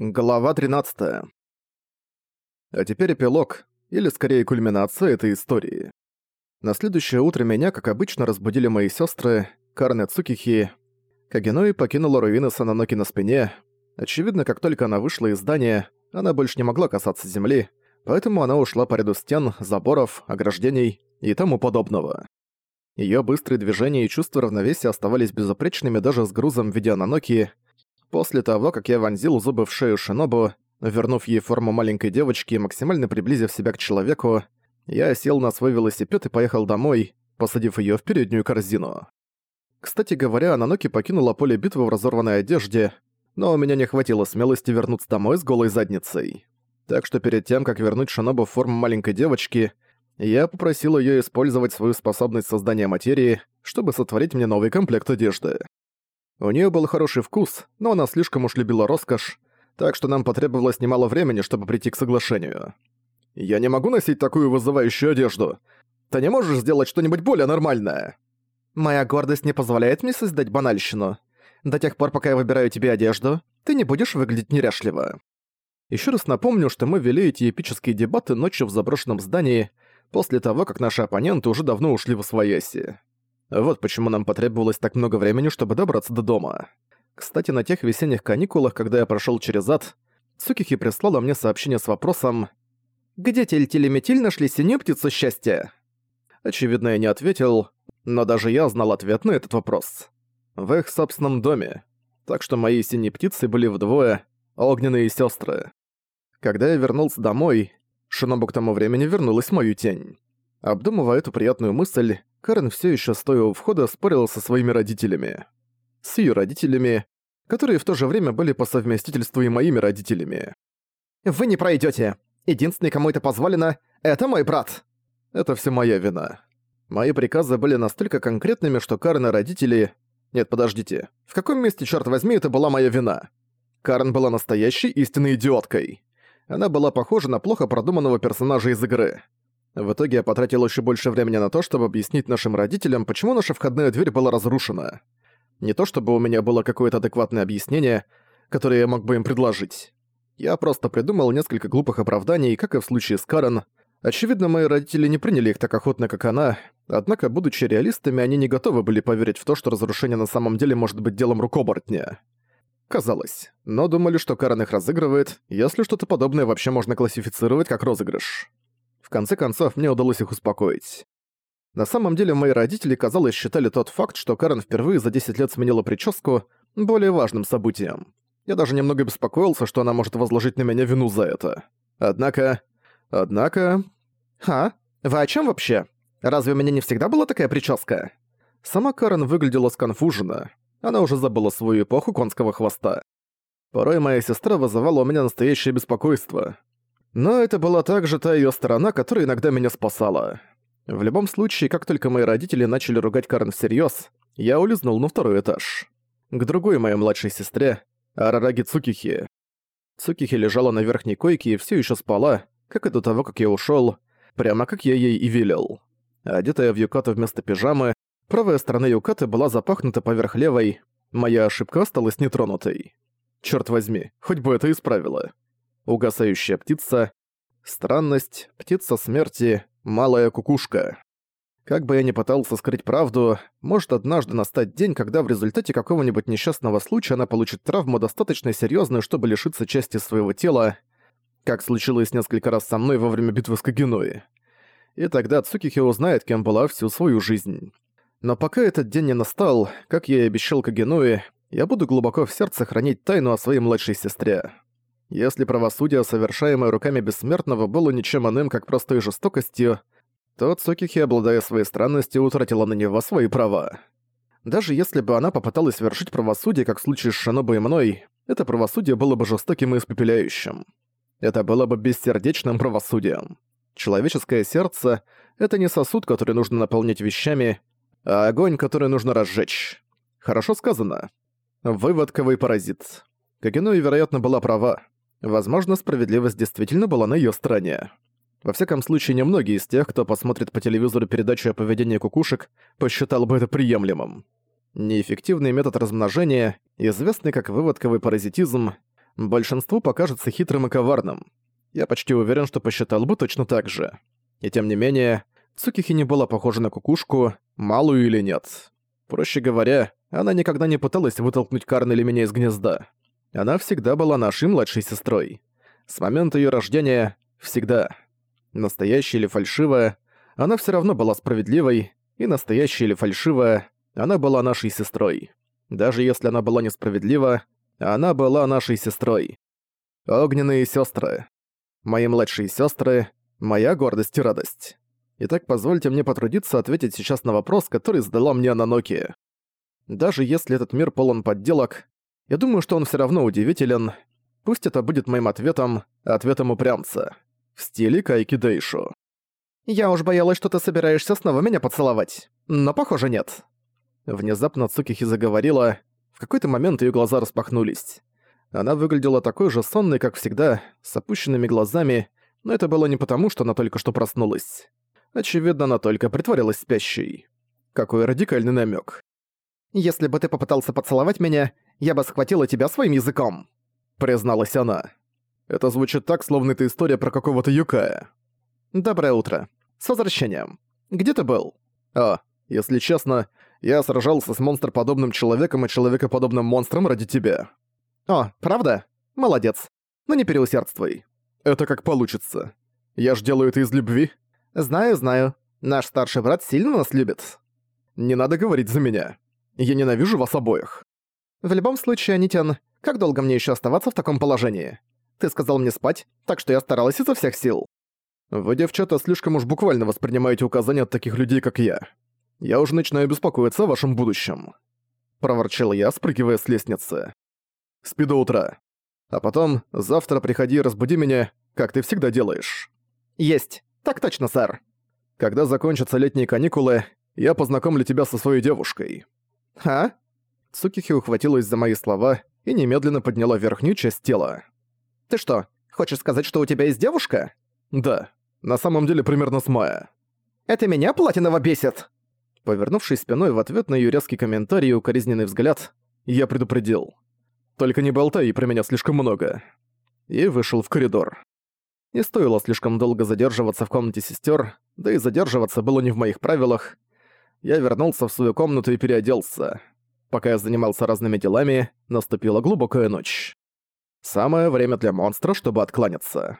Глава 13. А теперь эпилог, или скорее кульминация этой истории. На следующее утро меня, как обычно, разбудили мои сестры, Карн и Цукихи. Кагенои покинула руины Сананоки на спине. Очевидно, как только она вышла из здания, она больше не могла касаться земли, поэтому она ушла по ряду стен, заборов, ограждений и тому подобного. Её быстрые движения и чувство равновесия оставались безупречными даже с грузом в виде Ананоки — После того, как я вонзил зубы в шею Шинобу, вернув ей форму маленькой девочки и максимально приблизив себя к человеку, я сел на свой велосипед и поехал домой, посадив её в переднюю корзину. Кстати говоря, Ананоки покинула поле битвы в разорванной одежде, но у меня не хватило смелости вернуться домой с голой задницей. Так что перед тем, как вернуть Шинобу в форму маленькой девочки, я попросил её использовать свою способность создания материи, чтобы сотворить мне новый комплект одежды. У нее был хороший вкус, но она слишком уж любила роскошь, так что нам потребовалось немало времени, чтобы прийти к соглашению. «Я не могу носить такую вызывающую одежду. Ты не можешь сделать что-нибудь более нормальное?» «Моя гордость не позволяет мне создать банальщину. До тех пор, пока я выбираю тебе одежду, ты не будешь выглядеть неряшливо». Еще раз напомню, что мы вели эти эпические дебаты ночью в заброшенном здании, после того, как наши оппоненты уже давно ушли в свояси. Вот почему нам потребовалось так много времени, чтобы добраться до дома. Кстати, на тех весенних каникулах, когда я прошёл через ад, Сукихи прислала мне сообщение с вопросом «Где Тель-Телеметиль нашли синюю птицу счастья?» Очевидно, я не ответил, но даже я знал ответ на этот вопрос. В их собственном доме. Так что мои синие птицы были вдвое огненные сестры. Когда я вернулся домой, Шинобу к тому времени вернулась мою тень. Обдумывая эту приятную мысль, Карен все еще стоя у входа спорила со своими родителями. С ее родителями, которые в то же время были по совместительству и моими родителями. «Вы не пройдете. Единственный, кому это позволено, это мой брат!» Это все моя вина. Мои приказы были настолько конкретными, что Карен и родители... Нет, подождите. В каком месте, черт возьми, это была моя вина? Карен была настоящей истинной идиоткой. Она была похожа на плохо продуманного персонажа из игры. В итоге я потратил еще больше времени на то, чтобы объяснить нашим родителям, почему наша входная дверь была разрушена. Не то чтобы у меня было какое-то адекватное объяснение, которое я мог бы им предложить. Я просто придумал несколько глупых оправданий, как и в случае с Карен. Очевидно, мои родители не приняли их так охотно, как она, однако, будучи реалистами, они не готовы были поверить в то, что разрушение на самом деле может быть делом рукобортня. Казалось. Но думали, что Карен их разыгрывает, если что-то подобное вообще можно классифицировать как розыгрыш. В конце концов, мне удалось их успокоить. На самом деле, мои родители, казалось, считали тот факт, что Карен впервые за 10 лет сменила прическу, более важным событием. Я даже немного беспокоился, что она может возложить на меня вину за это. Однако... Однако... «Ха? Вы о чем вообще? Разве у меня не всегда была такая прическа?» Сама Карен выглядела сконфуженно. Она уже забыла свою эпоху конского хвоста. Порой моя сестра вызывала у меня настоящее беспокойство. Но это была также та её сторона, которая иногда меня спасала. В любом случае, как только мои родители начали ругать Карен всерьёз, я улизнул на второй этаж. К другой моей младшей сестре, Арараги Цукихи. Цукихи лежала на верхней койке и всё ещё спала, как и до того, как я ушёл, прямо как я ей и велел. Одетая в юкату вместо пижамы, правая сторона юкаты была запахнута поверх левой, моя ошибка осталась нетронутой. Чёрт возьми, хоть бы это исправило угасающая птица, странность, птица смерти, малая кукушка. Как бы я ни пытался скрыть правду, может однажды настать день, когда в результате какого-нибудь несчастного случая она получит травму достаточно серьезную, чтобы лишиться части своего тела, как случилось несколько раз со мной во время битвы с Кагеной. И тогда Цукихи узнает, кем была всю свою жизнь. Но пока этот день не настал, как я и обещал Кагенуи, я буду глубоко в сердце хранить тайну о своей младшей сестре. Если правосудие, совершаемое руками бессмертного, было ничем иным, как простой жестокостью, то Цукихи, обладая своей странностью, утратила на него свои права. Даже если бы она попыталась вершить правосудие, как в случае с Шинобой и мной, это правосудие было бы жестоким и испепеляющим. Это было бы бессердечным правосудием. Человеческое сердце — это не сосуд, который нужно наполнить вещами, а огонь, который нужно разжечь. Хорошо сказано. Выводковый паразит. Кагенуи, вероятно, была права. Возможно, справедливость действительно была на её стороне. Во всяком случае, немногие из тех, кто посмотрит по телевизору передачу о поведении кукушек, посчитал бы это приемлемым. Неэффективный метод размножения, известный как выводковый паразитизм, Большинству покажется хитрым и коварным. Я почти уверен, что посчитал бы точно так же. И тем не менее, Цукихи не была похожа на кукушку, малую или нет. Проще говоря, она никогда не пыталась вытолкнуть Карн или меня из гнезда. Она всегда была нашей младшей сестрой. С момента ее рождения — всегда. Настоящая или фальшивая, она все равно была справедливой, и настоящая или фальшивая, она была нашей сестрой. Даже если она была несправедлива, она была нашей сестрой. Огненные сестры. Мои младшие сестры, моя гордость и радость. Итак, позвольте мне потрудиться ответить сейчас на вопрос, который задала мне Ананоки. Даже если этот мир полон подделок, я думаю, что он все равно удивителен. Пусть это будет моим ответом, ответом упрямца. В стиле Кайки Дейшу. «Я уж боялась, что ты собираешься снова меня поцеловать. Но, похоже, нет». Внезапно Цукихи заговорила. В какой-то момент ее глаза распахнулись. Она выглядела такой же сонной, как всегда, с опущенными глазами, но это было не потому, что она только что проснулась. Очевидно, она только притворилась спящей. Какой радикальный намек. «Если бы ты попытался поцеловать меня, я бы схватила тебя своим языком», — призналась она. Это звучит так, словно это история про какого-то юкая. «Доброе утро. С возвращением. Где ты был?» «А, если честно, я сражался с монстроподобным человеком и человекоподобным монстром ради тебя». «О, правда? Молодец. Но не переусердствуй». «Это как получится. Я ж делаю это из любви». «Знаю, знаю. Наш старший брат сильно нас любит». «Не надо говорить за меня. Я ненавижу вас обоих». «В любом случае, Анитян, как долго мне еще оставаться в таком положении? Ты сказал мне спать, так что я старалась изо всех сил». «Вы, девчата, слишком уж буквально воспринимаете указания от таких людей, как я. Я уже начинаю беспокоиться о вашем будущем». Проворчал я, спрыгивая с лестницы. «Спи до утра. А потом, завтра приходи и разбуди меня, как ты всегда делаешь». «Есть. «Так точно, сэр». «Когда закончатся летние каникулы, я познакомлю тебя со своей девушкой». «А?» Цукихи ухватилась за мои слова и немедленно подняла верхнюю часть тела. «Ты что, хочешь сказать, что у тебя есть девушка?» «Да. На самом деле примерно с мая». «Это меня Платинова бесит?» Повернувшись спиной в ответ на её резкий комментарий и укоризненный взгляд, я предупредил. «Только не болтай про меня слишком много». И вышел в коридор. Не стоило слишком долго задерживаться в комнате сестер, да и задерживаться было не в моих правилах. Я вернулся в свою комнату и переоделся. Пока я занимался разными делами, наступила глубокая ночь. Самое время для монстра, чтобы откланяться.